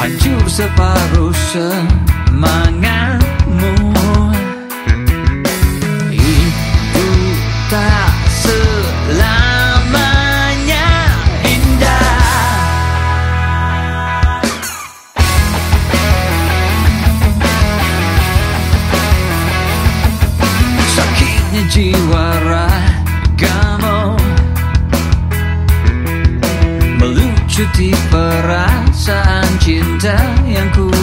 Hancur separuh semangatmu. Itu tak selamanya indah. Sakitnya jiwa cinta yang ku